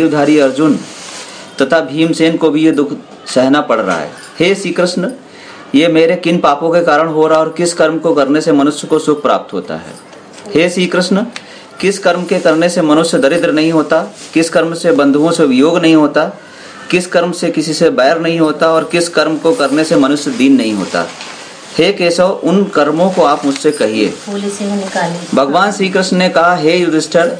युधारी अर्जुन तथा भीमसेन को भी ये दुख सहना पड़ रहा है। हे श्री कृष्ण ये मेरे किन पापों के कारण हो रहा और किस कर्म को करने से मनुष्य को सुख प्राप्त होता है? हे श्री कृष्ण किस कर्म के करने से मनुष्य दरिद्र नहीं होता? किस कर्म से बंधुओं से वियोग नहीं होता? किस कर्म से किसी से बैर नहीं होता? और किस कर्म को करने से मनुष्य दीन नहीं होता? हे केशव उन कर्मों को आप मुझसे कहिए। भगवान श्री कृष्ण ने कहा हे युधिष्ठर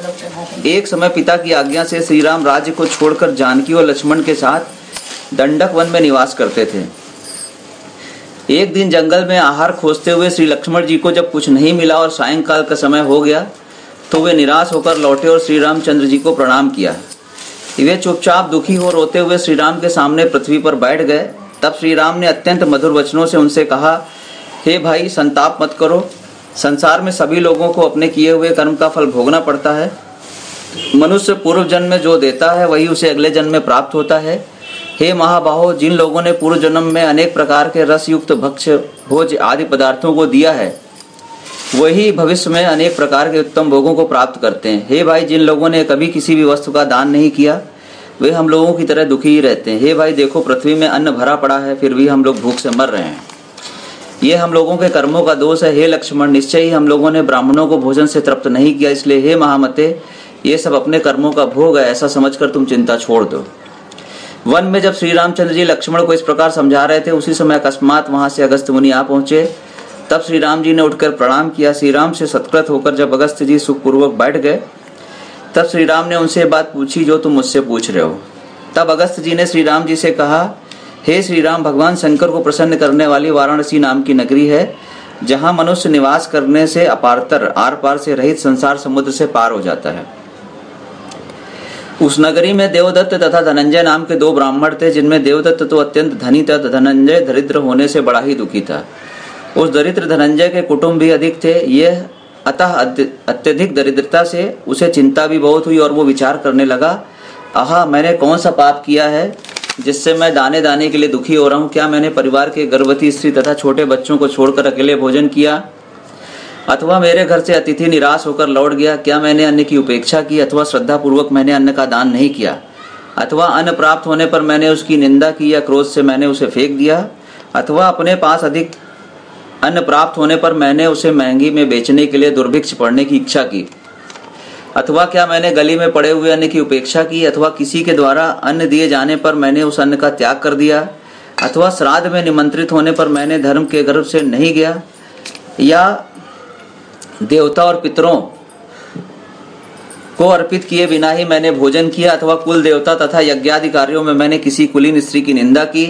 एक समय पिता की आज्ञा से श्री राम राज्य को छोड़कर जानकी और लक्ष्मण के साथ दंडक वन में निवास करते थे। एक दिन जंगल में आहार खोजते हुए श्री लक्ष्मण जी को जब कुछ नहीं मिला और सायंकाल का समय हो गया तो वे निराश होकर लौटे और श्री रामचंद्र जी को प्रणाम किया। वे चुपचाप दुखी हो रोते हुए श्री राम के सामने पृथ्वी पर बैठ गए। तब श्री राम ने अत्यंत मधुर वचनों से उनसे कहा हे भाई, संताप मत करो। संसार में सभी लोगों को अपने किए हुए कर्म का फल भोगना पड़ता है। मनुष्य पूर्व जन्म में जो देता है, वही उसे अगले जन्म में प्राप्त होता है। हे महाबाहो, जिन लोगों ने पूर्व जन्म में अनेक प्रकार के रस युक्त भक्ष्य, भोज आदि पदार्थों को दिया है, वही भविष्य में अनेक प्रकार के उत्तम भोगों को प्राप्त करते हैं। हे भाई, जिन लोगों ने कभी किसी भी वस्तु का दान नहीं किया, वे हम लोगों की तरह दुखी ही रहते हैं। हे भाई, देखो, पृथ्वी में अन्न भरा पड़ा है, फिर भी हम लोग भूख से मर रहे हैं। ये हम लोगों के कर्मों का दोष है। हे लक्ष्मण, निश्चय ही हम लोगों ने ब्राह्मणों को भोजन से तृप्त नहीं किया, इसलिए हे महामते, ये सब अपने कर्मों का भोग है, ऐसा समझकर तुम चिंता छोड़ दो। वन में जब श्री रामचंद्र जी लक्ष्मण को इस प्रकार समझा रहे थे, उसी समय अकस्मात वहाँ से अगस्त मुनि आ पहुँचे। तब श्री राम जी ने उठकर प्रणाम किया। श्री राम से सत्कृत होकर जब अगस्त जी सुखपूर्वक बैठ गए, तब श्री राम ने उनसे बात पूछी, जो तुम मुझसे पूछ रहे हो। तब अगस्त जी ने श्री राम जी से कहा हे श्री राम भगवान शंकर को प्रसन्न करने वाली वाराणसी नाम की नगरी है, जहाँ मनुष्य निवास करने से अपारतर आर पार से रहित संसार समुद्र से पार हो जाता है। उस नगरी में देवदत्त तथा धनंजय नाम के दो ब्राह्मण थे, जिनमें देवदत्त तो अत्यंत धनी था, धनंजय दरिद्र होने से बड़ा ही दुखी था। उस दरिद्र धनंजय के कुटुंब भी अधिक थे, यह अतः अत्यधिक दरिद्रता से उसे चिंता भी बहुत हुई और वो विचार करने लगा, आहा, मैंने कौन सा पाप किया है? जिससे मैं दाने दाने के लिए दुखी हो रहा हूँ। क्या मैंने परिवार के गर्भवती स्त्री तथा छोटे बच्चों को छोड़कर अकेले भोजन किया? अथवा मेरे घर से अतिथि निराश होकर लौट गया? क्या मैंने अन्न की उपेक्षा की? अथवा श्रद्धा पूर्वक मैंने अन्न का दान नहीं किया? अथवा अन्न प्राप्त होने पर मैंने उसकी निंदा की या क्रोध से मैंने उसे फेंक दिया? अथवा अपने पास अधिक अन्न प्राप्त होने पर मैंने उसे महँगी में बेचने के लिए दुर्भिक्ष पड़ने की इच्छा की? अथवा क्या मैंने गली में पड़े हुए अन्न की उपेक्षा की, अथवा किसी के द्वारा अन्न दिए जाने पर मैंने उस अन्न का त्याग कर दिया, अथवा श्राद्ध में निमंत्रित होने पर मैंने धर्म के गर्भ से नहीं गया, या देवता और पितरों को अर्पित किए बिना ही मैंने भोजन किया, अथवा कुल देवता तथा यज्ञादि कार्यों में मैंने किसी कुलीन स्त्री की निंदा की,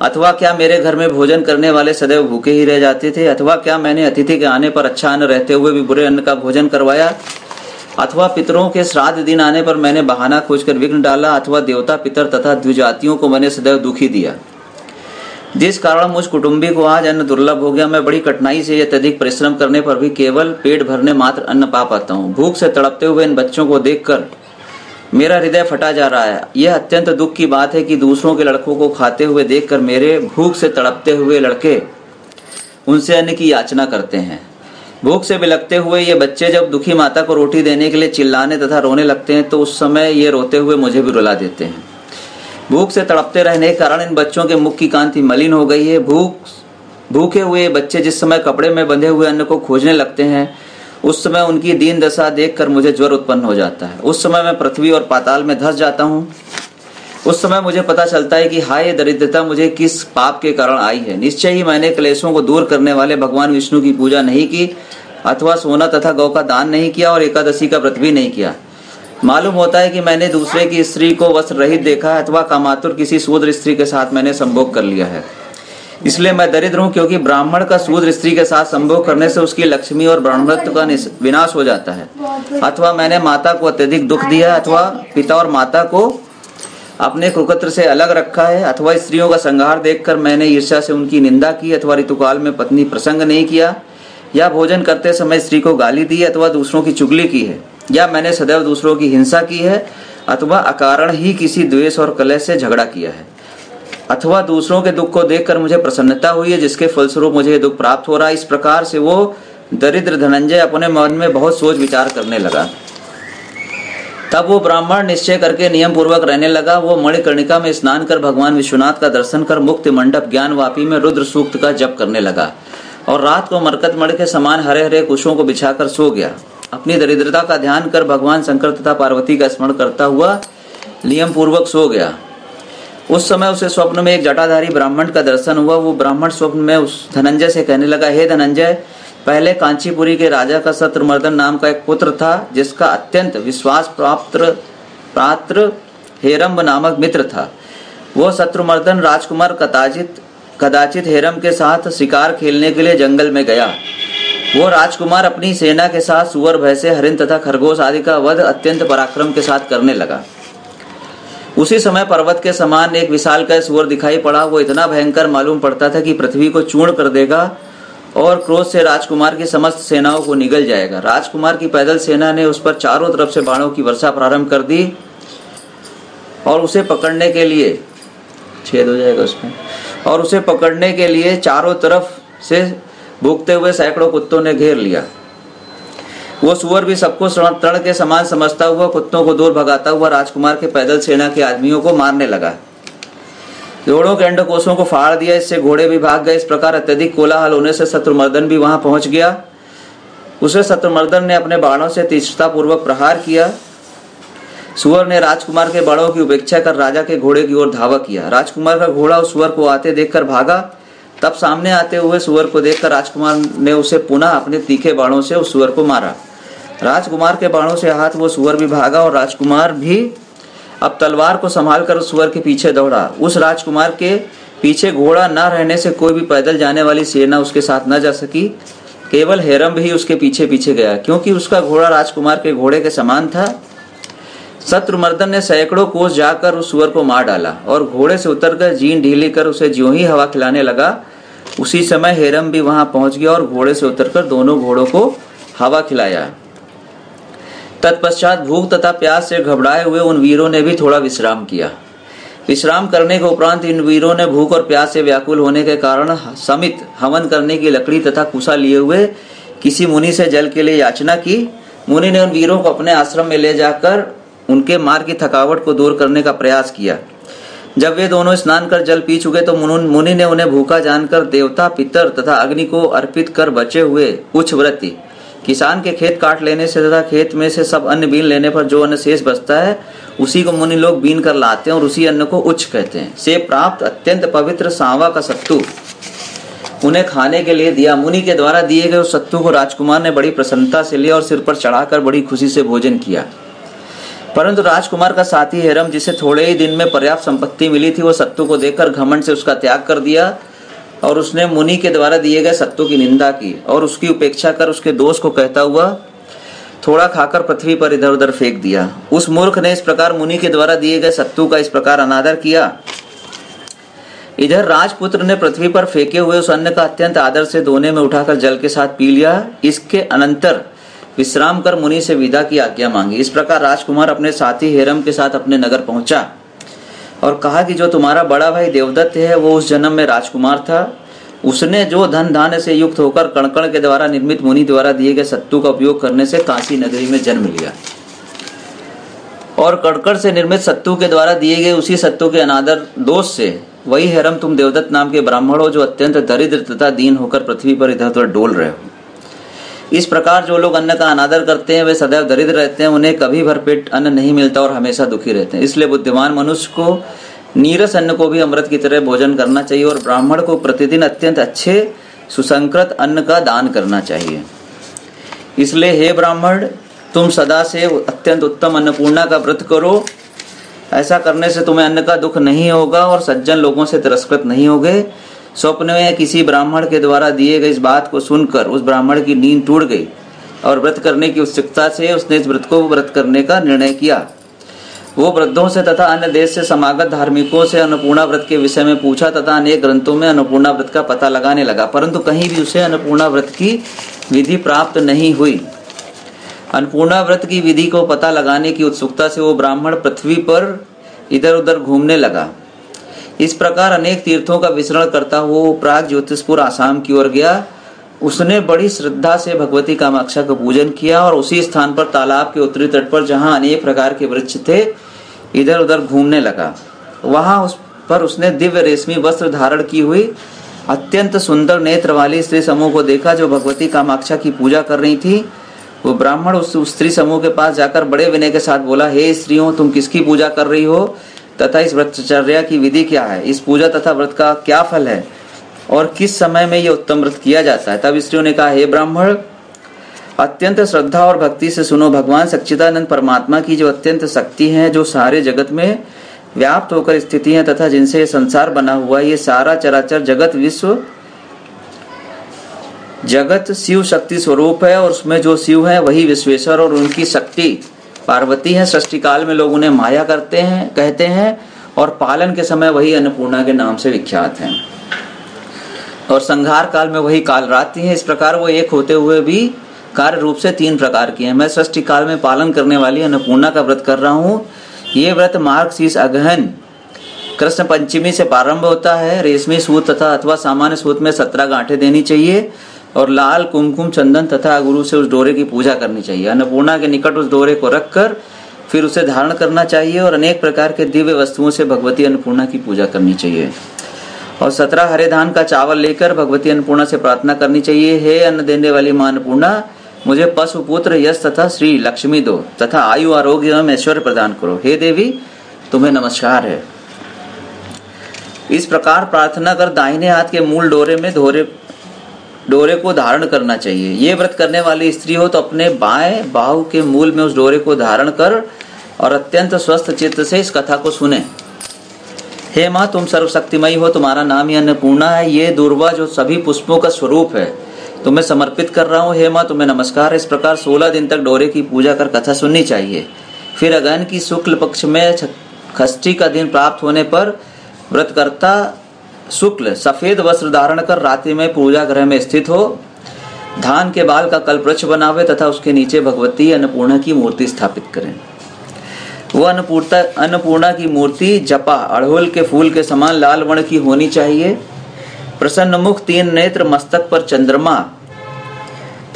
अथवा क्या मेरे घर में भोजन करने वाले सदैव भूखे ही रह जाते थे, अथवा क्या मैंने अतिथि के आने पर अच्छा अन्न रहते हुए भी बुरे अन्न का भोजन करवाया अथवा पितरों के श्राद्ध दिन आने पर मैंने बहाना खोजकर विघ्न डाला अथवा देवता, पितर तथा द्विजातियों को मैंने सदैव दुखी दिया। जिस कारण मुझ कुटुंबी को आज अन्न दुर्लभ हो गया, मैं बड़ी कठिनाई से अत्यधिक परिश्रम करने पर भी केवल पेट भरने मात्र अन्न पा पाता हूँ। भूख से तड़पते हुए इन बच्चों को देखकर मेरा हृदय फटा जा रहा है। यह अत्यंत दुख की बात है कि दूसरों के लड़कों को खाते हुए देखकर मेरे भूख से तड़पते हुए लड़के उनसे अन्न की याचना करते हैं। भूख से बिलकते हुए ये बच्चे जब दुखी माता को रोटी देने के लिए चिल्लाने तथा रोने लगते हैं तो उस समय ये रोते हुए मुझे भी रुला देते हैं। भूख से तड़पते रहने के कारण इन बच्चों के मुख की कांति मलिन हो गई है। भूख, भूखे हुए बच्चे जिस समय कपड़े में बंधे हुए अन्न को खोजने लगते हैं, उस समय उनकी दीन दशा देखकर मुझे ज्वर उत्पन्न हो जाता है। उस समय मैं पृथ्वी और पाताल में धस जाता हूँ। उस समय मुझे पता चलता है कि हाय, दरिद्रता मुझे किस पाप के कारण आई है। निश्चय ही मैंने क्लेशों को दूर करने वाले भगवान विष्णु की पूजा नहीं की, अथवा सोना तथा गौ का दान नहीं किया और एकादशी का व्रत भी नहीं किया। मालूम होता है कि मैंने दूसरे की स्त्री को वस्त्र रहित देखा है, अथवा कामातुर किसी शूद्र स्त्री के साथ मैंने संभोग कर लिया है। इसलिए मैं दरिद्र हूँ क्योंकि ब्राह्मण का शूद्र स्त्री के साथ संभोग करने से उसकी लक्ष्मी और ब्राह्मणत्व का विनाश हो जाता है। अथवा मैंने माता को अत्यधिक दुख दिया अथवा पिता और माता को अपने कुकत्र से अलग रखा है, अथवा स्त्रियों का संहार देखकर मैंने ईर्षा से उनकी निंदा की, अथवा ऋतुकाल में पत्नी प्रसंग नहीं किया, या भोजन करते समय स्त्री को गाली दी, अथवा दूसरों की चुगली की है, या मैंने सदैव दूसरों की हिंसा की है, अथवा अकारण ही किसी द्वेष और कलह से झगड़ा किया है, अथवा दूसरों के दुख को देखकर मुझे प्रसन्नता हुई है, जिसके फलस्वरूप मुझे दुख प्राप्त हो रहा है। इस प्रकार से वो दरिद्र धनंजय अपने मन में बहुत सोच विचार करने लगा। तब वो ब्राह्मण निश्चय करके नियम पूर्वक रहने लगा। वो मणिकर्णिका में स्नान कर भगवान विश्वनाथ का दर्शन कर मुक्ति मंडप ज्ञान वापी में रुद्र सूक्त का जप करने लगा और रात को मरकत मण के समान हरे हरे कुशों को बिछाकर सो गया। अपनी दरिद्रता का ध्यान कर भगवान शंकर तथा पार्वती का स्मरण करता हुआ नियम पूर्वक सो गया। उस समय उसे स्वप्न में एक जटाधारी ब्राह्मण का दर्शन हुआ। वो ब्राह्मण स्वप्न में उस धनंजय से कहने लगा, हे धनंजय पहले कांचीपुरी के राजा का शत्रुमर्दन नाम का एक पुत्र था, जिसका अत्यंत विश्वास प्राप्त पात्र हेरम्ब नामक मित्र था। वो शत्रुमर्दन राजकुमार कदाचित कदाचित हेरम के साथ शिकार खेलने के लिए जंगल में गया। वो राजकुमार अपनी सेना के साथ सुअर, भैंसे, हरिण तथा खरगोश आदि का वध अत्यंत पराक्रम के साथ करने लगा। उसी समय पर्वत के समान एक विशाल का सुअर दिखाई पड़ा। वो इतना भयंकर मालूम पड़ता था कि पृथ्वी को चूर्ण कर देगा और क्रोध से राजकुमार की समस्त सेनाओं को निगल जाएगा। राजकुमार की पैदल सेना ने उस पर चारों तरफ़ से बाणों की वर्षा प्रारंभ कर दी और उसे पकड़ने के लिए छेद हो जाएगा उसमें। और उसे पकड़ने के लिए चारों तरफ़ से भूखते हुए सैकड़ों कुत्तों ने घेर लिया। वो सुअर भी सबको तड़ के समान समझता हुआ, कुत्तों को दूर भगाता हुआ राजकुमार के पैदल सेना के आदमियों को मारने लगा। जोड़ों के अंडकोशों को फाड़ दिया, इससे घोड़े भी भाग गए। इस प्रकार अत्यधिक कोलाहल होने से शत्रुमर्दन भी वहाँ पहुँच गया। उसे शत्रुमर्दन ने अपने बाणों से तीव्रता पूर्वक प्रहार किया। सुअर ने राजकुमार के बाणों की उपेक्षा कर राजा के घोड़े की ओर धावा किया। राजकुमार का घोड़ा उस सुअर को आते देखकर भागा। तब सामने आते हुए सुअर को देखकर राजकुमार ने उसे पुनः अपने तीखे बाणों से उस सुअर को मारा। राजकुमार के बाणों से हाथ वो सुअर भी भागा और राजकुमार भी अब तलवार को संभाल कर उस सुअर के पीछे दौड़ा। उस राजकुमार के पीछे घोड़ा न रहने से कोई भी पैदल जाने वाली सेना उसके साथ न जा सकी। केवल हेरम भी उसके पीछे पीछे गया, क्योंकि उसका घोड़ा राजकुमार के घोड़े के समान था। शत्रुमर्दन ने सैकड़ों कोस जाकर उस सुअर को मार डाला और घोड़े से उतरकर जीन ढीली कर उसे ज्यो ही हवा खिलाने लगा, उसी समय हेरम भी वहाँ पहुँच गया और घोड़े से उतरकर दोनों घोड़ों को हवा खिलाया। तत्पश्चात भूख तथा प्यास से घबराए हुए उन वीरों ने भी थोड़ा विश्राम किया। विश्राम करने के उपरांत इन वीरों ने भूख और प्यास से व्याकुल होने के कारण समित हवन करने की लकड़ी तथा कुशा लिए हुए किसी मुनि से जल के लिए याचना की। मुनि ने उन वीरों को अपने आश्रम में ले जाकर उनके मार की थकावट को दूर करने का प्रयास किया। जब वे दोनों स्नान कर जल पी चुके तो मुनि ने उन्हें भूखा जानकर देवता, पितर तथा अग्नि को अर्पित कर बचे हुए उच्च व्रति किसान के खेत काट लेने से तथा खेत में से सब अन्न बीन लेने पर जो अन्न शेष बचता है, उसी को मुनि लोग बीन कर लाते हैं और उसी अन्न को उच्च कहते हैं। से प्राप्त अत्यंत पवित्र सांवा का सत्तू उन्हें खाने के लिए दिया। मुनि के द्वारा दिए गए उस सत्तू को राजकुमार ने बड़ी प्रसन्नता से लिया और सिर पर चढ़ाकर बड़ी खुशी से भोजन किया। परंतु राजकुमार का साथी हेरम, जिसे थोड़े ही दिन में पर्याप्त संपत्ति मिली थी, वो सत्तू को देखकर घमंड से उसका त्याग कर दिया। और उसने मुनि के द्वारा दिए गए सत्तू की निंदा की और उसकी उपेक्षा कर उसके दोष को कहता हुआ, थोड़ा खाकर पृथ्वी पर इधर उधर फेंक दिया। उस मूर्ख ने इस प्रकार मुनि के द्वारा दिए गए सत्तू का इस प्रकार अनादर किया। इधर राजपुत्र ने पृथ्वी पर फेंके हुए उस अन्न का अत्यंत आदर से दोने में उठाकर जल के साथ पी लिया। इसके अनंतर विश्राम कर मुनि से विदा की आज्ञा मांगी। इस प्रकार राजकुमार अपने साथी हेरम के साथ अपने नगर पहुँचा। और कहा कि जो तुम्हारा बड़ा भाई देवदत्त है, वो उस जन्म में राजकुमार था। उसने जो धन धान्य से युक्त होकर कणकण के द्वारा निर्मित मुनि द्वारा दिए गए सत्तू का उपयोग करने से काशी नगरी में जन्म लिया। और कड़कड़ से निर्मित सत्तू के द्वारा दिए गए उसी सत्तू के अनादर दोष से, वही हैरम तुम देवदत्त नाम के ब्राह्मण हो जो अत्यंत दरिद्र तथा दीन होकर पृथ्वी पर इधर उधर डोल रहे हो। इस प्रकार जो लोग अन्न का अनादर करते हैं, वे सदैव दरिद्र रहते हैं, उन्हें कभी भरपेट अन्न नहीं मिलता और हमेशा दुखी रहते हैं। इसलिए बुद्धिमान मनुष्य को, नीरस अन्न को भी अमृत की तरह भोजन करना चाहिए और ब्राह्मण को प्रतिदिन अत्यंत अच्छे सुसंकृत अन्न का दान करना चाहिए। इसलिए हे ब्राह्मण, तुम सदा से अत्यंत उत्तम अन्नपूर्णा का व्रत करो। ऐसा करने से तुम्हें अन्न का दुख नहीं होगा और सज्जन लोगों से तिरस्कृत नहीं होगे। स्वप्न में किसी ब्राह्मण के द्वारा दिए गए इस बात को सुनकर उस ब्राह्मण की नींद टूट गई और व्रत करने की उत्सुकता से उसने इस व्रत को व्रत करने का निर्णय किया। वो वृद्धों से तथा अन्य देश से समागत धार्मिकों से अन्नपूर्णा व्रत के विषय में पूछा तथा अनेक ग्रंथों में अन्नपूर्णा व्रत का पता लगाने लगा, परंतु कहीं भी उसे अन्नपूर्णा व्रत की विधि प्राप्त नहीं हुई। अन्नपूर्णा व्रत की विधि को पता लगाने की उत्सुकता से वो ब्राह्मण पृथ्वी पर इधर उधर घूमने लगा। इस प्रकार अनेक तीर्थों का विचरण करता हुआ प्राग ज्योतिषपुर आसाम की ओर गया। उसने बड़ी श्रद्धा से भगवती कामाक्षा का पूजन किया और उसी स्थान पर तालाब के उत्तरी तट पर जहाँ अनेक प्रकार के वृक्ष थे इधर उधर घूमने लगा। वहाँ उस पर उसने दिव्य रेशमी वस्त्र धारण की हुई अत्यंत सुंदर नेत्र वाली स्त्री समूह को देखा जो भगवती कामाक्षा की पूजा कर रही थी। वो ब्राह्मण उस स्त्री समूह के पास जाकर बड़े विनय के साथ बोला हे hey, स्त्रियों तुम किसकी पूजा कर रही हो? तथा इस व्रतचर्या की विधि क्या है? इस पूजा तथा व्रत का क्या फल है? और किस समय में ये उत्तम व्रत किया जाता है? तब स्त्रियों ने कहा, हे ब्राह्मण, अत्यंत श्रद्धा और भक्ति से सुनो। भगवान सच्चिदानंद परमात्मा की जो अत्यंत शक्ति है, जो सारे जगत में व्याप्त होकर स्थिति है तथा जिनसे ये संसार बना हुआ है, ये सारा चराचर जगत विश्व, जगत शिव शक्ति स्वरूप है और उसमें जो शिव है, वही विश्वेश्वर और उनकी शक्ति पार्वती है सृष्टि काल में लोग उन्हें माया करते हैं, कहते हैं, और पालन के समय वही अन्नपूर्णा के नाम से विख्यात हैं। और संघार काल में वही काल रात्रि है, इस प्रकार वो एक होते हुए भी कार्य रूप से तीन प्रकार की है। मैं सृष्टि काल में पालन करने वाली अन्नपूर्णा का व्रत कर रहा हूँ। ये व्रत मार्ग शीर्ष अगहन कृष्ण पंचमी से प्रारंभ होता है, रेशमी सूत तथा अथवा सामान्य सूत में सत्रह गांठे देनी चाहिए। और लाल कुमकुम चंदन तथा गुरु से उस डोरे की पूजा करनी चाहिए। अन्नपूर्णा के निकट उस डोरे को रखकर फिर उसे धारण करना चाहिए और अनेक प्रकार के दिव्य वस्तुओं से भगवती अन्नपूर्णा की पूजा करनी चाहिए। और सत्रह हरे धान का चावल लेकर भगवती अन्नपूर्णा से प्रार्थना करनी चाहिए, हे अन्न देने वाली माँ अन्नपूर्णा, मुझे पशु पुत्र यश तथा श्री लक्ष्मी दो तथा आयु आरोग्य एवं ऐश्वर्य प्रदान करो। हे देवी, तुम्हें नमस्कार है। इस प्रकार प्रार्थना कर दाहिने हाथ के मूल डोरे में धोरे डोरे को धारण करना चाहिए। ये व्रत करने वाली स्त्री हो तो अपने बाएँ बाहु के मूल में उस डोरे को धारण कर और अत्यंत स्वस्थ चित्त से इस कथा को सुने। हे माँ, तुम सर्वशक्तिमयी हो, तुम्हारा नाम ही अन्नपूर्णा है। ये दुर्वा जो सभी पुष्पों का स्वरूप है, तुम्हें समर्पित कर रहा हूँ। हे माँ, तुम्हें नमस्कार। इस प्रकार सोलह दिन तक डोरे की पूजा कर कथा सुननी चाहिए। फिर अगन की शुक्ल पक्ष में खष्टी का दिन प्राप्त होने पर व्रतकर्ता शुक्ल, सफ़ेद वस्त्र धारण कर रात्रि में पूजा ग्रह में स्थित हो। धान के बाल का कल्पवृक्ष बनावे तथा उसके नीचे भगवती अन्नपूर्णा की मूर्ति स्थापित करें। वह अन्नपूर्णा की मूर्ति जपा, अड़हुल के फूल के समान लाल वर्ण की होनी चाहिए। प्रसन्न मुख, तीन नेत्र, मस्तक पर चंद्रमा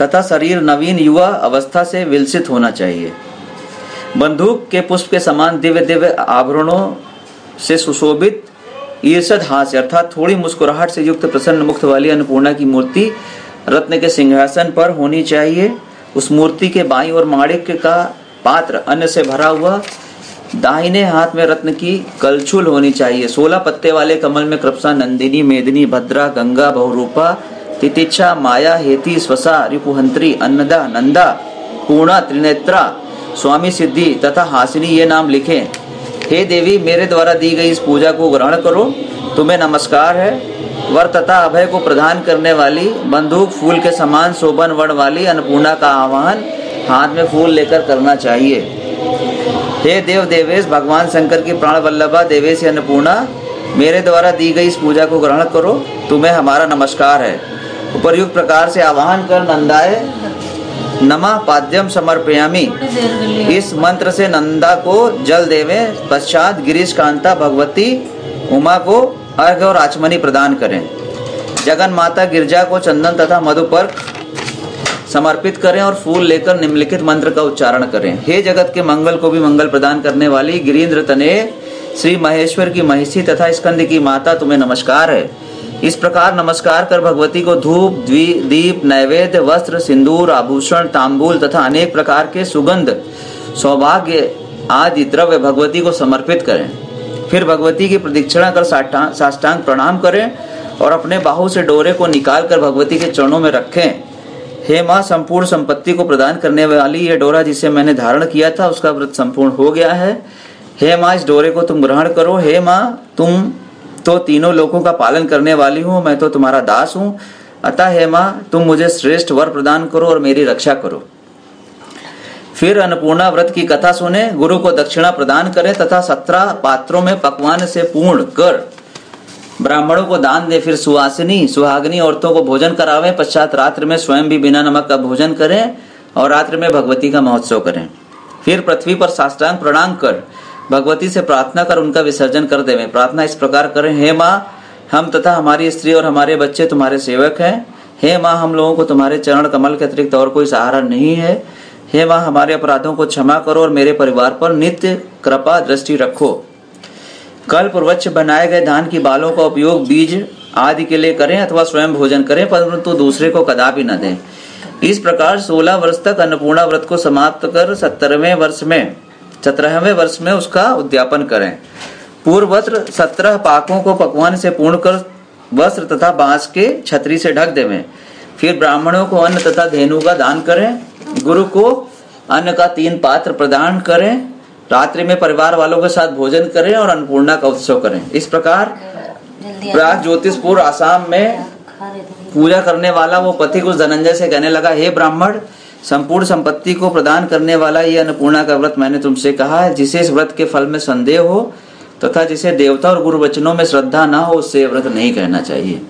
तथा शरीर नवीन युवा अवस्था से विलसित होना चाहिए। बंदूक के पुष्प के समान दिव्य दिव्य आभरणों से सुशोभित ईर्षद हास्य, अर्थात थोड़ी मुस्कुराहट से युक्त प्रसन्न मुक्त वाली अन्नपूर्णा की मूर्ति रत्न के सिंहासन पर होनी चाहिए। उस मूर्ति के बाई और माणिक का पात्र अन्न से भरा हुआ दाहिने हाथ में रत्न की कलछुल होनी चाहिए। सोलह पत्ते वाले कमल में कृपसा, नंदिनी, मेदिनी, भद्रा, गंगा, बहुरूपा, तितिच्छा, माया, हेती, स्वसा, रिपुहंत्री, अन्नदा, नंदा, पूर्णा, त्रिनेत्रा, स्वामी सिद्धि तथा हासिनी ये नाम लिखे। हे देवी, मेरे द्वारा दी गई इस पूजा को ग्रहण करो। तुम्हें नमस्कार है। वर तथा अभय को प्रदान करने वाली, बंदूक, फूल के समान, शोभन वर्ण वाली, अन्नपूर्णा का आह्वान हाथ में फूल लेकर करना चाहिए। हे देव देवेश, भगवान शंकर की प्राण वल्लभा, देवेश अन्नपूर्णा, मेरे द्वारा दी गई इस पूजा को ग्रहण करो। तुम्हें हमारा नमस्कार है। उपरयुक्त प्रकार से आवाहन कर नंदाए नमा पाद्यम समर्पयामी। इस मंत्र से नंदा को जल देवे, पश्चात गिरीश कांता भगवती उमा को अर्घ और आचमनी प्रदान करें। जगन माता गिरजा को चंदन तथा मधु पर समर्पित करें और फूल लेकर निम्नलिखित मंत्र का उच्चारण करें। हे जगत के मंगल को भी मंगल प्रदान करने वाली गिरीन्द्र तने, श्री महेश्वर की महिषी तथा स्कंद की माता, तुम्हें नमस्कार है। इस प्रकार नमस्कार कर भगवती को धूप दीप, नैवेद्य, वस्त्र, सिंदूर, आभूषण, तांबूल तथा अनेक प्रकार के सुगंध, सौभाग्य आदि द्रव्य भगवती को समर्पित करें। फिर भगवती की प्रदीक्षिणा कर साष्टांग प्रणाम करें और अपने बाहु से डोरे को निकाल कर भगवती के चरणों में रखें। हे माँ, संपूर्ण संपत्ति को प्रदान करने वाली यह डोरा जिसे मैंने धारण किया था, उसका व्रत संपूर्ण हो गया है। हे माँ, इस डोरे को तुम ग्रहण करो। हे माँ, तुम तो तीनों लोगों का पालन करने वाली हूँ, मैं तो तुम्हारा दास हूँ। अतः हे माँ, तुम मुझे श्रेष्ठ वर प्रदान करो और मेरी रक्षा करो। फिर अन्नपूर्णा व्रत की कथा सुने, गुरु को दक्षिणा प्रदान करें तथा सत्रह पात्रों में पकवान से पूर्ण कर ब्राह्मणों को दान दे। फिर सुहासिनी, सुहागनी औरतों को भोजन करावे, पश्चात रात्र में स्वयं भी बिना नमक का भोजन करें और रात्र में भगवती का महोत्सव करें। फिर पृथ्वी पर साष्टांग प्रणाम कर भगवती से प्रार्थना कर उनका विसर्जन कर देवे। प्रार्थना इस प्रकार करें, हे माँ, हम तथा हमारी स्त्री और हमारे बच्चे तुम्हारे सेवक हैं। हे माँ, हम लोगों को तुम्हारे चरण कमल के अतिरिक्त और कोई सहारा नहीं है। हे माँ, हमारे अपराधों को क्षमा करो और मेरे परिवार पर नित्य कृपा दृष्टि रखो। कल पूर्वच्छ बनाए गए धान की बालों का उपयोग बीज आदि के लिए करें अथवा स्वयं भोजन करें, परंतु दूसरे को कदापि न दें। इस प्रकार 16 वर्ष तक अन्नपूर्णा व्रत को समाप्त कर सत्तरवें वर्ष में सत्रहवें वर्ष में उसका उद्यापन करें। पूर्वत्र सत्रह पाकों को पकवान से पूर्ण कर वस्त्र तथा बाँस के छतरी से ढक देवें। फिर ब्राह्मणों को अन्न तथा धेनु का दान करें। गुरु को अन्न का तीन पात्र प्रदान करें। रात्रि में परिवार वालों के साथ भोजन करें और अन्नपूर्णा का उत्सव करें। इस प्रकार प्राग ज्योतिषपुर आसाम में पूजा करने वाला वो पति कुछ धनंजय से कहने लगा, हे ब्राह्मण संपूर्ण संपत्ति को प्रदान करने वाला ये अन्नपूर्णा का व्रत मैंने तुमसे कहा है। जिसे इस व्रत के फल में संदेह हो तथा तो जिसे देवता और गुरु वचनों में श्रद्धा ना हो, उससे व्रत नहीं कहना चाहिए।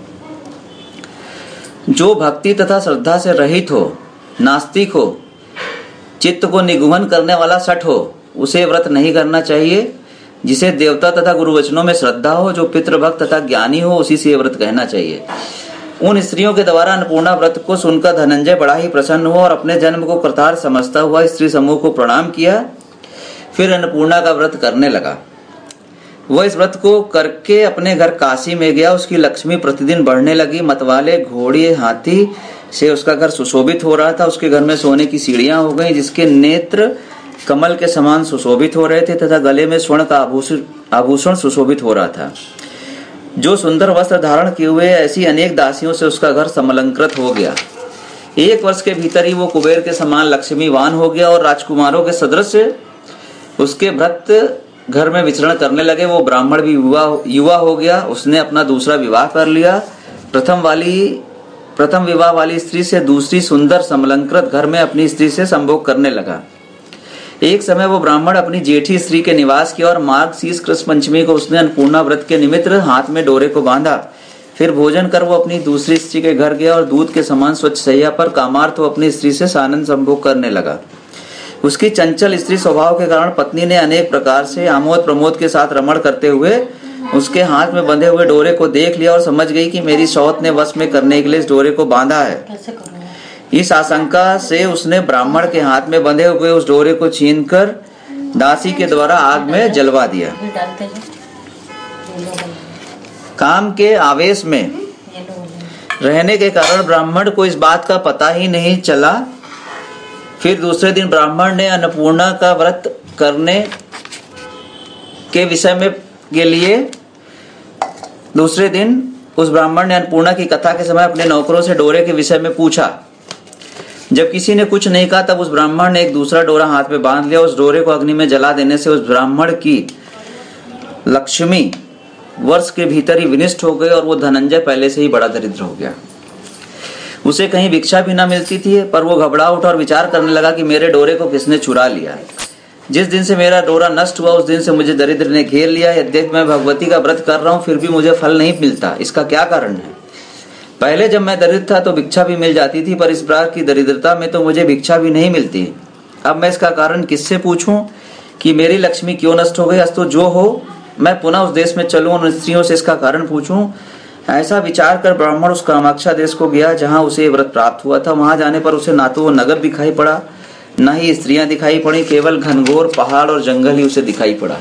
जो भक्ति तथा श्रद्धा से रहित हो, नास्तिक हो, चित्त को निगुमन करने वाला सठ हो, उसे व्रत नहीं करना चाहिए। जिसे देवता तथा गुरु वचनों में श्रद्धा हो, जो पितृभक्त तथा ज्ञानी हो, उसी से व्रत कहना चाहिए। उन स्त्रियों के द्वारा अन्नपूर्णा व्रत को सुनकर धनंजय बड़ा ही प्रसन्न हुआ और अपने जन्म को कृतार समझता हुआ स्त्री समूह को प्रणाम किया। फिर अन्नपूर्णा का व्रत करने लगा। वह इस व्रत को करके अपने घर काशी में गया। उसकी लक्ष्मी प्रतिदिन बढ़ने लगी। मतवाले, घोड़े, हाथी से उसका घर सुशोभित हो रहा था। उसके घर में सोने की सीढ़ियाँ हो गई, जिसके नेत्र कमल के समान सुशोभित हो रहे थे तथा गले में स्वर्ण का आभूषण आभूषण सुशोभित हो रहा था। जो सुंदर वस्त्र धारण किए हुए ऐसी अनेक दासियों से उसका घर समलंकृत हो गया। एक वर्ष के भीतर ही वो कुबेर के समान लक्ष्मीवान हो गया और राजकुमारों के सदृश उसके भ्रत घर में विचरण करने लगे। वो ब्राह्मण भी युवा युवा हो गया। उसने अपना दूसरा विवाह कर लिया। प्रथम वाली, प्रथम विवाह वाली स्त्री से दूसरी सुंदर समलंकृत घर में अपनी स्त्री से संभोग करने लगा। एक समय वो ब्राह्मण अपनी जेठी स्त्री के निवास किया और मार्ग शीस कृष्ण पंचमी को उसने अन्नपूर्णा व्रत के निमित्त हाथ में डोरे को बांधा। फिर भोजन कर वो अपनी दूसरी स्त्री के घर गया और दूध के समान स्वच्छ सैया पर कामार्थ वो अपनी स्त्री से सानंद संभोग करने लगा। उसकी चंचल स्त्री स्वभाव के कारण पत्नी ने अनेक प्रकार से आमोद प्रमोद के साथ रमण करते हुए उसके हाथ में बंधे हुए डोरे को देख लिया और समझ गई कि मेरी शौत ने वश में करने के लिए इस डोरे को बांधा है। इस आशंका से उसने ब्राह्मण के हाथ में बंधे हुए उस डोरे को छीनकर दासी के द्वारा आग में जलवा दिया। काम के आवेश में रहने के कारण ब्राह्मण को इस बात का पता ही नहीं चला। फिर दूसरे दिन ब्राह्मण ने अन्नपूर्णा का व्रत करने के विषय में के लिए दूसरे दिन उस ब्राह्मण ने अन्नपूर्णा की कथा के समय अपने नौकरों से डोरे के विषय में पूछा। जब किसी ने कुछ नहीं कहा, तब उस ब्राह्मण ने एक दूसरा डोरा हाथ में बाँध लिया उस डोरे को अग्नि में जला देने से उस ब्राह्मण की लक्ष्मी वर्ष के भीतर ही विनिष्ट हो गई और वो धनंजय पहले से ही बड़ा दरिद्र हो गया। उसे कहीं भिक्षा भी ना मिलती थी, पर वो घबरा उठा और विचार करने लगा कि मेरे डोरे को किसने चुरा लिया जिस दिन से मेरा डोरा नष्ट हुआ, उस दिन से मुझे दरिद्र ने घेर लिया यद्यपि मैं भगवती का व्रत कर रहा हूँ, फिर भी मुझे फल नहीं मिलता। इसका क्या कारण है? पहले जब मैं दरिद्र था तो भिक्षा भी मिल जाती थी, पर इस बार की दरिद्रता में तो मुझे भिक्षा भी नहीं मिलती। अब मैं इसका कारण किससे पूछूँ कि मेरी लक्ष्मी क्यों नष्ट हो गई? तो जो हो, मैं पुनः उस देश में चलूँ और स्त्रियों से इसका कारण पूछूँ। ऐसा विचार कर ब्राह्मण उस कामाक्षा देश को गया, जहाँ उसे व्रत प्राप्त हुआ था। वहाँ जाने पर उसे ना तो वो नगर दिखाई पड़ा, न ही स्त्रियाँ दिखाई पड़ी, केवल घनघोर पहाड़ और जंगल ही उसे दिखाई पड़ा।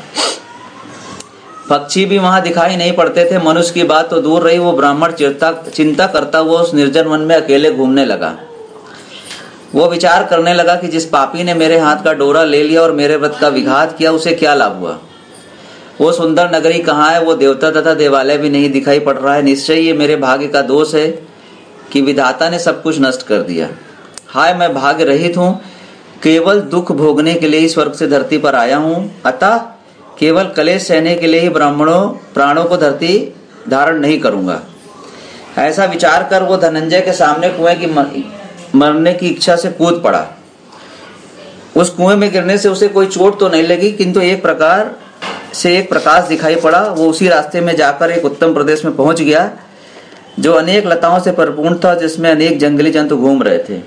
पक्षी भी वहाँ दिखाई नहीं पड़ते थे। मनुष्य की बात तो दूर रही। वो ब्राह्मण चिंता करता हुआ उस निर्जन वन में अकेले घूमने लगा। वो विचार करने लगा कि जिस पापी ने मेरे हाथ का डोरा ले लिया और मेरे व्रत का विघात किया, उसे क्या लाभ हुआ? वो सुंदर नगरी कहाँ है? वो देवता तथा देवालय भी नहीं दिखाई पड़ रहा है। निश्चय ये मेरे भाग्य का दोष है कि विधाता ने सब कुछ नष्ट कर दिया। हाय, मैं भाग्य रहित हूँ। केवल दुख भोगने के लिए स्वर्ग से धरती पर आया हूँ। अतः केवल कलेश सहने के लिए ही ब्राह्मणों, प्राणों को धरती धारण नहीं करूँगा। ऐसा विचार कर वो धनंजय के सामने कुएँ की मरने की इच्छा से कूद पड़ा। उस कुएँ में गिरने से उसे कोई चोट तो नहीं लगी, किंतु एक प्रकार से एक प्रकाश दिखाई पड़ा। वो उसी रास्ते में जाकर एक उत्तम प्रदेश में पहुँच गया, जो अनेक लताओं से परिपूर्ण था, जिसमें अनेक जंगली जंतु घूम रहे थे।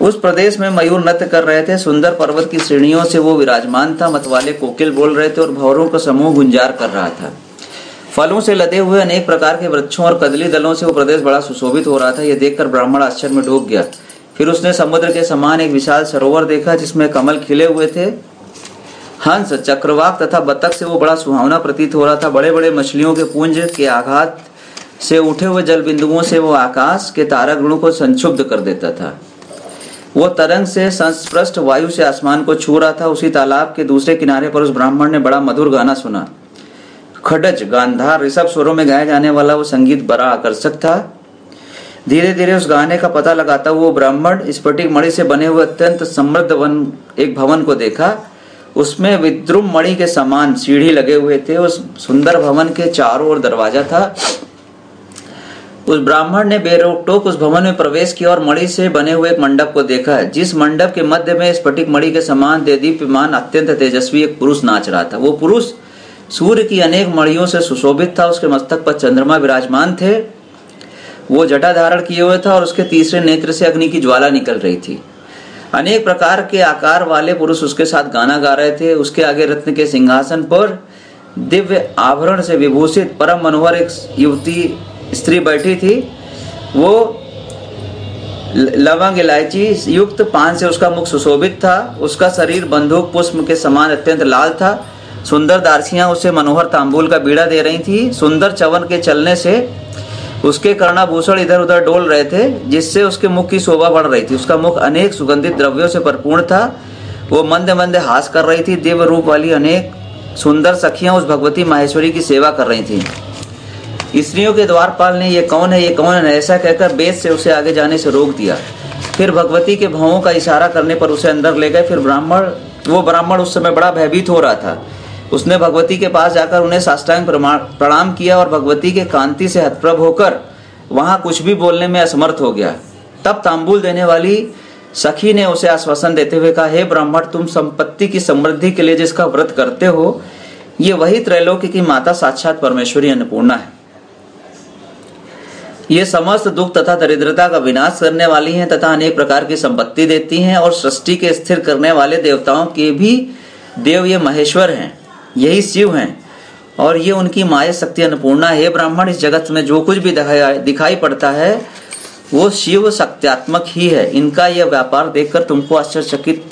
उस प्रदेश में मयूर नृत्य कर रहे थे, सुंदर पर्वत की श्रेणियों से वो विराजमान था, मतवाले कोकिल बोल रहे थे और भौरों का समूह गुंजार कर रहा था। फलों से लदे हुए अनेक प्रकार के वृक्षों और कदली दलों से वो प्रदेश बड़ा सुशोभित हो रहा था यह देखकर ब्राह्मण आश्चर्य में डूब गया। फिर उसने समुद्र के समान एक विशाल सरोवर देखा, जिसमें कमल खिले हुए थे। हंस चक्रवाक तथा बतख से वो बड़ा सुहावना प्रतीत हो रहा था। बड़े बड़े मछलियों के पुंज के आघात से उठे हुए जल बिंदुओं से वो आकाश के तारा गणों को संक्षुब्ध कर देता था। वो तरंग से संस्पृष्ट वायु से आसमान को छू रहा था। उसी तालाब के दूसरे किनारे पर उस ब्राह्मण ने बड़ा मधुर गाना सुना। खडज, गांधार ऋषभ स्वरों में गाया जाने वाला वो संगीत बड़ा आकर्षक था। धीरे धीरे उस गाने का पता लगाता हुआ ब्राह्मण स्फटिक मणि से बने हुए अत्यंत समृद्ध वन, एक भवन को देखा। उसमें विद्रुम मणि के समान सीढ़ी लगे हुए थे। उस सुंदर भवन के चारों ओर दरवाज़ा था। उस ब्राह्मण ने बेरोक टोक उस भवन में प्रवेश किया और मणि से बने हुए एक मंडप को देखा, जिस मंडप के मध्य में स्फटिक मणि के समान देदीप्यमान अत्यंत तेजस्वी एक पुरुष नाच रहा था। वो पुरुष सूर्य की अनेक मणियों से सुशोभित था, उसके मस्तक पर चंद्रमा विराजमान थे, वो जटा धारण किए हुए था और उसके तीसरे नेत्र से अग्नि की ज्वाला निकल रही थी। अनेक प्रकार के आकार वाले पुरुष उसके साथ गाना गा रहे थे। उसके आगे रत्न के सिंहासन पर दिव्य आभरण से विभूषित परम मनोहर एक युवती स्त्री बैठी थी, वो लवंग, इलायची युक्त पान से उसका मुख सुशोभित था, उसका शरीर बंदूक, पुष्प के समान अत्यंत लाल था, सुंदर दारसियाँ उसे मनोहर तांबुल का बीड़ा दे रही थी, सुंदर चवन के चलने से उसके कर्णाभूषण इधर उधर डोल रहे थे, जिससे उसके मुख की शोभा बढ़ रही थी। उसका मुख अनेक सुगंधित द्रव्यों से परिपूर्ण था, वो मंद मंद हास कर रही थी, दिव्य रूप वाली अनेक सुंदर सखियाँ उस भगवती माहेश्वरी की सेवा कर रही थी। स्त्रियों के द्वारपाल ने, ये कौन है, ये कौन है? ऐसा कहकर बेद से उसे आगे जाने से रोक दिया। फिर भगवती के भावों का इशारा करने पर उसे अंदर ले गए। फिर ब्राह्मण, वो ब्राह्मण उस समय बड़ा भयभीत हो रहा था। उसने भगवती के पास जाकर उन्हें साष्टांग प्रणाम किया और भगवती के कांति से हतप्रभ होकर वहाँ कुछ भी बोलने में असमर्थ हो गया। तब तांबुल देने वाली सखी ने उसे आश्वासन देते हुए कहा, हे ब्राह्मण, तुम संपत्ति की समृद्धि के लिए जिसका व्रत करते हो, ये वही त्रैलोक्य की माता साक्षात परमेश्वरी अन्नपूर्णा है। ये समस्त दुख तथा दरिद्रता का विनाश करने वाली हैं तथा अनेक प्रकार की संपत्ति देती हैं और सृष्टि के स्थिर करने वाले देवताओं के भी देव ये महेश्वर हैं, यही शिव हैं। और ये उनकी माया शक्ति अन्नपूर्णा है। ब्राह्मण, इस जगत में जो कुछ भी दिखाई पड़ता है, वो शिव सत्यात्मक ही है। इनका यह व्यापार देखकर तुमको आश्चर्यचकित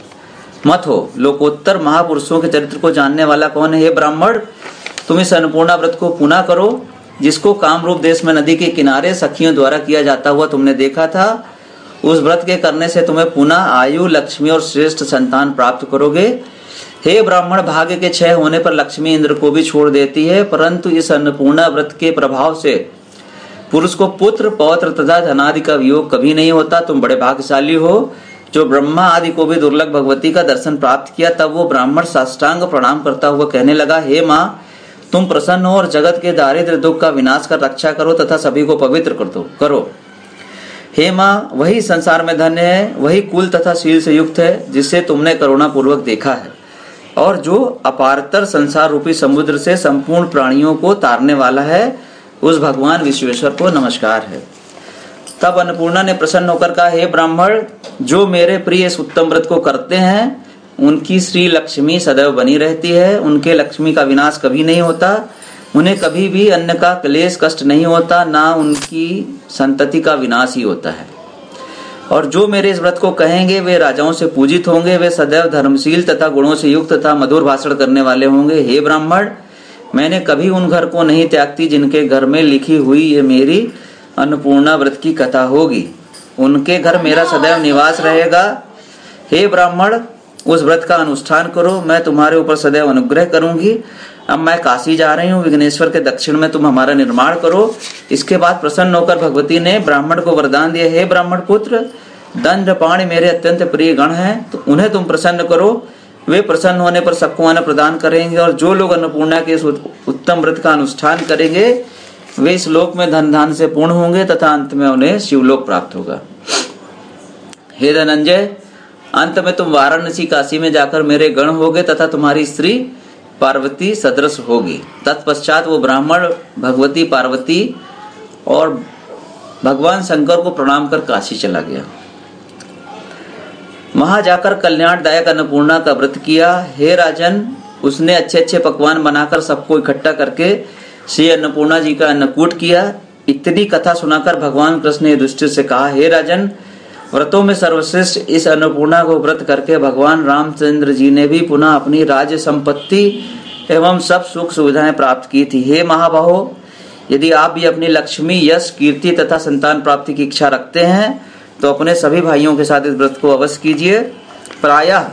मत हो। लोकोत्तर महापुरुषों के चरित्र को जानने वाला कौन है ब्राह्मण, तुम इस अन्नपूर्णा व्रत को पुनः करो। जिसको काम रूप देश में नदी के किनारे सखियों द्वारा किया जाता हुआ तुमने देखा था, उस व्रत के करने से तुम्हें पुनः आयु, लक्ष्मी और श्रेष्ठ संतान प्राप्त करोगे। हे ब्राह्मण, भाग्य के क्षय होने पर लक्ष्मी इंद्र को भी छोड़ देती है, परंतु इस अन्नपूर्णा व्रत के प्रभाव से पुरुष को पुत्र, पौत्र तथा धनादि का वियोग कभी नहीं होता। तुम बड़े भाग्यशाली हो, जो ब्रह्मा आदि को भी दुर्लभ भगवती का दर्शन प्राप्त किया, तब वो ब्राह्मण साष्टांग प्रणाम करता हुआ कहने लगा, हे माँ तुम प्रसन्न हो और जगत के दारिद्र दुख का विनाश कर रक्षा करो तथा सभी को पवित्र कर दो, करो। हे माँ, वही संसार में धन्य है, वही कुल तथा शील से युक्त है जिससे तुमने करुणा पूर्वक देखा है। और जो अपारतर संसार रूपी समुद्र से संपूर्ण प्राणियों को तारने वाला है, उस भगवान विश्वेश्वर को नमस्कार है। तब अन्नपूर्णा ने प्रसन्न होकर कहा, हे ब्राह्मण, जो मेरे प्रिय इस उत्तम व्रत को करते हैं उनकी श्री लक्ष्मी सदैव बनी रहती है, उनके लक्ष्मी का विनाश कभी नहीं होता, उन्हें कभी भी अन्न का क्लेश, कष्ट नहीं होता, ना उनकी संतति का विनाश ही होता है। और जो मेरे इस व्रत को कहेंगे, वे राजाओं से पूजित होंगे, वे सदैव धर्मशील तथा गुणों से युक्त तथा मधुर भाषण करने वाले होंगे। हे ब्राह्मण, मैंने कभी उन घर को नहीं त्यागती जिनके घर में लिखी हुई ये मेरी अन्नपूर्णा व्रत की कथा होगी। उनके घर मेरा सदैव निवास रहेगा। हे ब्राह्मण उस व्रत का अनुष्ठान करो, मैं तुम्हारे ऊपर सदैव अनुग्रह करूँगी। अब मैं काशी जा रही हूँ, विघ्नेश्वर के दक्षिण में तुम हमारा निर्माण करो। इसके बाद प्रसन्न होकर भगवती ने ब्राह्मण को वरदान दिया, हे ब्राह्मण पुत्र, दंड पाणी मेरे अत्यंत प्रिय गण हैं तो उन्हें तुम प्रसन्न करो। वे प्रसन्न होने पर सबको अन्न प्रदान करेंगे और जो लोग अन्नपूर्णा के इस उत्तम व्रत का अनुष्ठान करेंगे, वे इस लोक में धन धान से पूर्ण होंगे, तथा अंत में उन्हें शिवलोक प्राप्त होगा। हे धनंजय अंत में तुम वाराणसी काशी में जाकर मेरे गण होगे तथा तुम्हारी स्त्री पार्वती सदृश होगी। तत्पश्चात वो ब्राह्मण, भगवती पार्वती और भगवान शंकर को प्रणाम कर काशी चला गया। वहाँ जाकर कल्याणदायक अन्नपूर्णा का व्रत किया। हे राजन, उसने अच्छे अच्छे पकवान बनाकर सबको इकट्ठा करके श्री अन्नपूर्णा जी का अन्नकूट किया। इतनी कथा सुनाकर भगवान कृष्ण ने युधिष्ठिर से कहा, हे राजन व्रतों में सर्वश्रेष्ठ इस अन्नपूर्णा को व्रत करके भगवान रामचंद्र जी ने भी पुनः अपनी राज्य संपत्ति एवं सब सुख सुविधाएँ प्राप्त की थी। हे महाबाहो, यदि आप भी अपनी लक्ष्मी, यश, कीर्ति तथा संतान प्राप्ति की इच्छा रखते हैं तो अपने सभी भाइयों के साथ इस व्रत को अवश्य कीजिए। प्रायः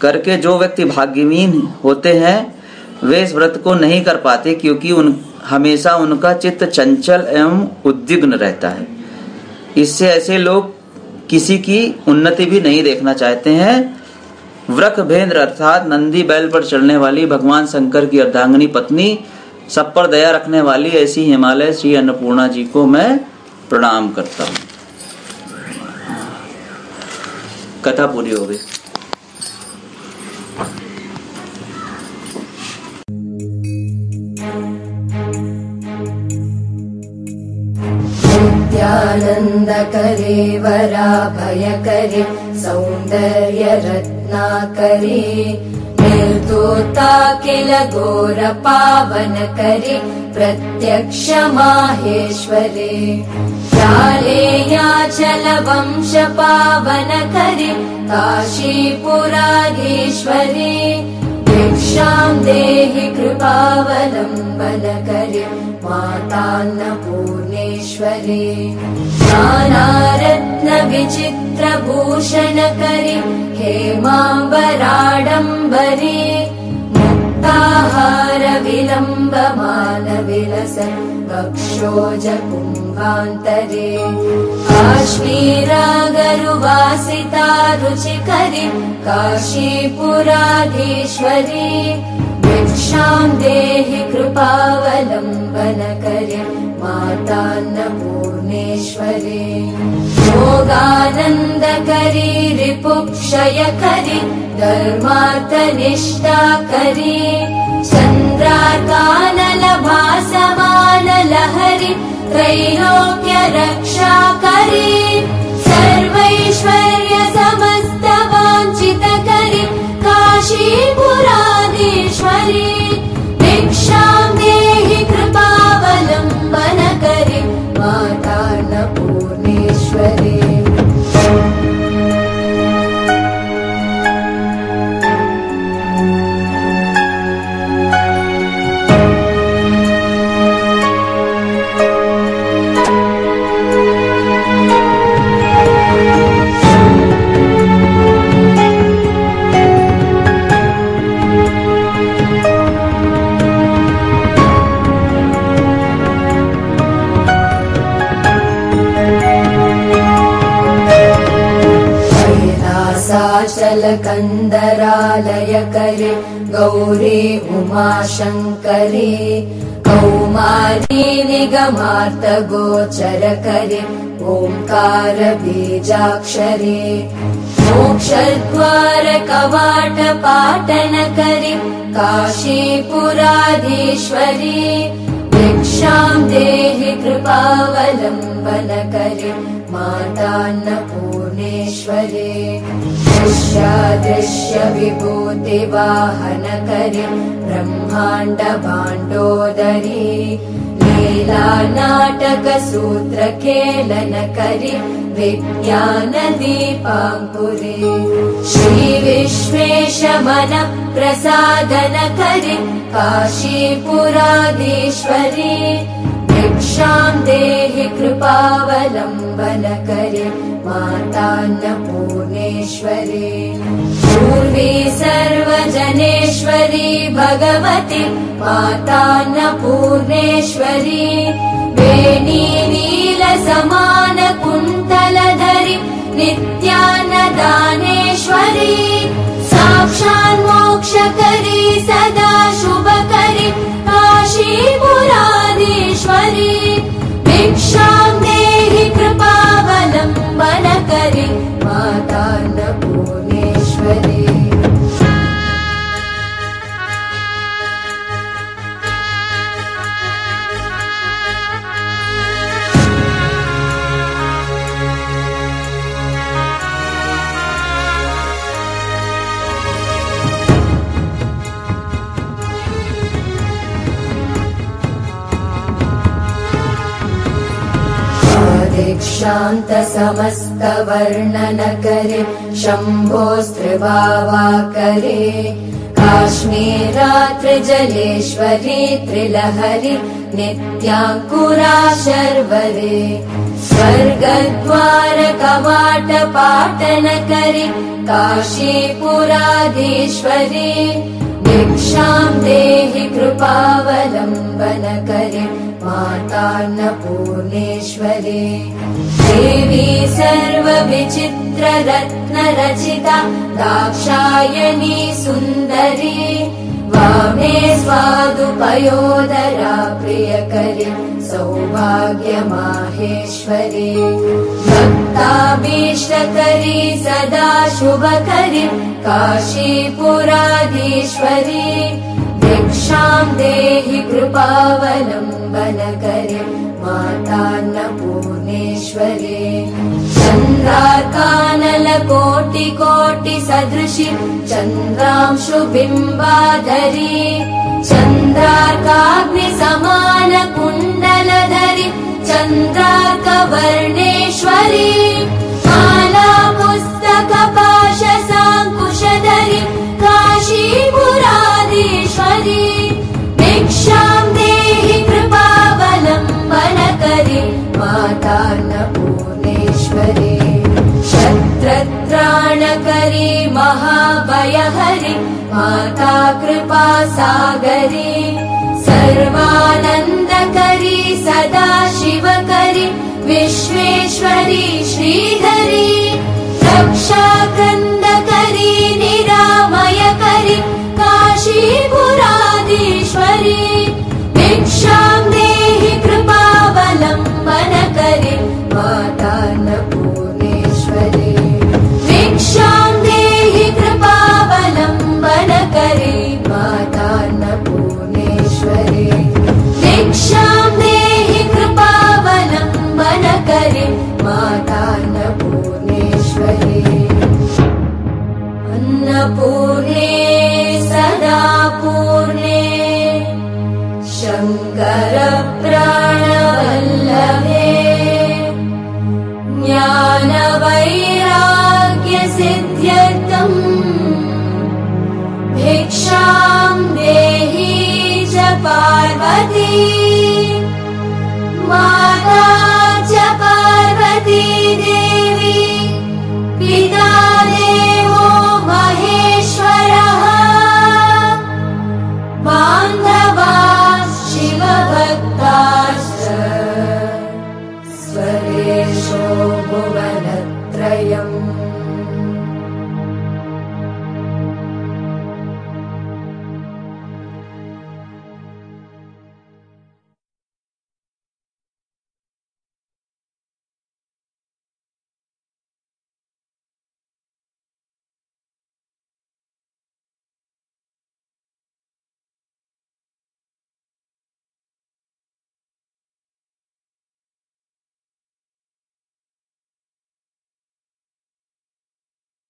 करके जो व्यक्ति भाग्यहीन होते हैं, वे इस व्रत को नहीं कर पाते क्योंकि उन, हमेशा उनका चित्त चंचल एवं उद्विग्न रहता है। इससे ऐसे लोग किसी की उन्नति भी नहीं देखना चाहते हैं। व्रक भेंद्र अर्थात नंदी बैल पर चढ़ने वाली भगवान शंकर की अर्धांगनी पत्नी, सब पर दया रखने वाली ऐसी हिमालय श्री अन्नपूर्णा जी को मैं प्रणाम करता हूँ। कथा पूरी हो गई। नित्यानन्दकरे वराभयकरे सौन्दर्यरत्नाकरे निर्दोता किल घोरपावनकरे प्रत्यक्ष माहेश्वरे चालेयाचलवंश पावनकरे काशीपुराधीश्वरे भिक्षां देहि कृपावलम्बन करे मातान्नपूर्णेश्वरे। नानारत्नविचित्रभूषणकरि हे मुक्ताहारविलम्बमानविलस दत्ताहार काश्मीरागरुवासिता रुचिकरि काशीपुराधीश्वरी। भिक्षां देहि कृपावलम्बन करे मातान्नपूर्णेश्वरे योगानन्दकरी रिपुक्षयकरि धर्मार्थनिष्ठाकरी चन्द्राकानलभासमानलहरि त्रैलोक्य मार्तगोचरकरि ओङ्कारबीजाक्षरे बीजाक्षरे मोक्षद्वार कवाटपाटनकरि काशीपुराधीश्वरि। दीक्षाम् देहि कृपावलम्बनकरि मातान्नपूर्णेश्वरे। शिष्यादृश्य ब्रह्माण्डभाण्डोदरी। कीला नाटकसूत्र विज्ञानदीपाङ्कुरे श्रीविश्वेशमन प्रसादन काशीपुरादीश्वरी देहि कृपावलम्बनकरे मातान्नपूर्णेश्वरे। पूर्वे सर्वजनेश्वरी भगवति मातान्नपूर्णेश्वरी। वेणीनीलसमानकुन्तलधरि नित्यान्नदानेश्वरी साक्षान्मोक्षकरी सदा समस्तवर्णनकरे शम्भोस्त्रिभावाकरे काश्मीरात्रिजलेश्वरि त्रिलहरि नित्याङ्कुरा शर्वरे स्वर्गद्वारकवाटपाटनकरि काशीपुराधीश्वरी देहि कृपावलम्बनकरे माता देवी सर्वविचित्ररत्नरचिता दाक्षायणी सुन्दरी। वामे स्वादुपयोदरा प्रियकरी सौभाग्य माहेश्वरी भक्ताभीष्टकरी सदा शुभकरी काशीपुराधीश्वरी। भिक्षाम् देहि कृपावलम्बन करे मातान्नपूर्णेश्वरी चन्द्रार्कानलकोटिकोटिसदृशि चन्द्रांशुबिम्बाधरी चन्द्रार्काग्निसमानकुण्डलधरि चन्द्रार्कवर्णेश्वरी माला पुस्तकपाश माता कृपा सागरी सर्वानन्दकरी सदा शिवकरि विश्वेश्वरी श्रीधरी रक्षाकन्दकरी निरामयकरि काशीपुराधीश्वरी भिक्षाम् अन्नपूर्णे सदा पूर्णे शङ्कर प्राणवल्लभे ज्ञानवैराग्यसिद्ध्यर्थम् भिक्षाम् देहि च पार्वती माता च पार्वती देवी पिता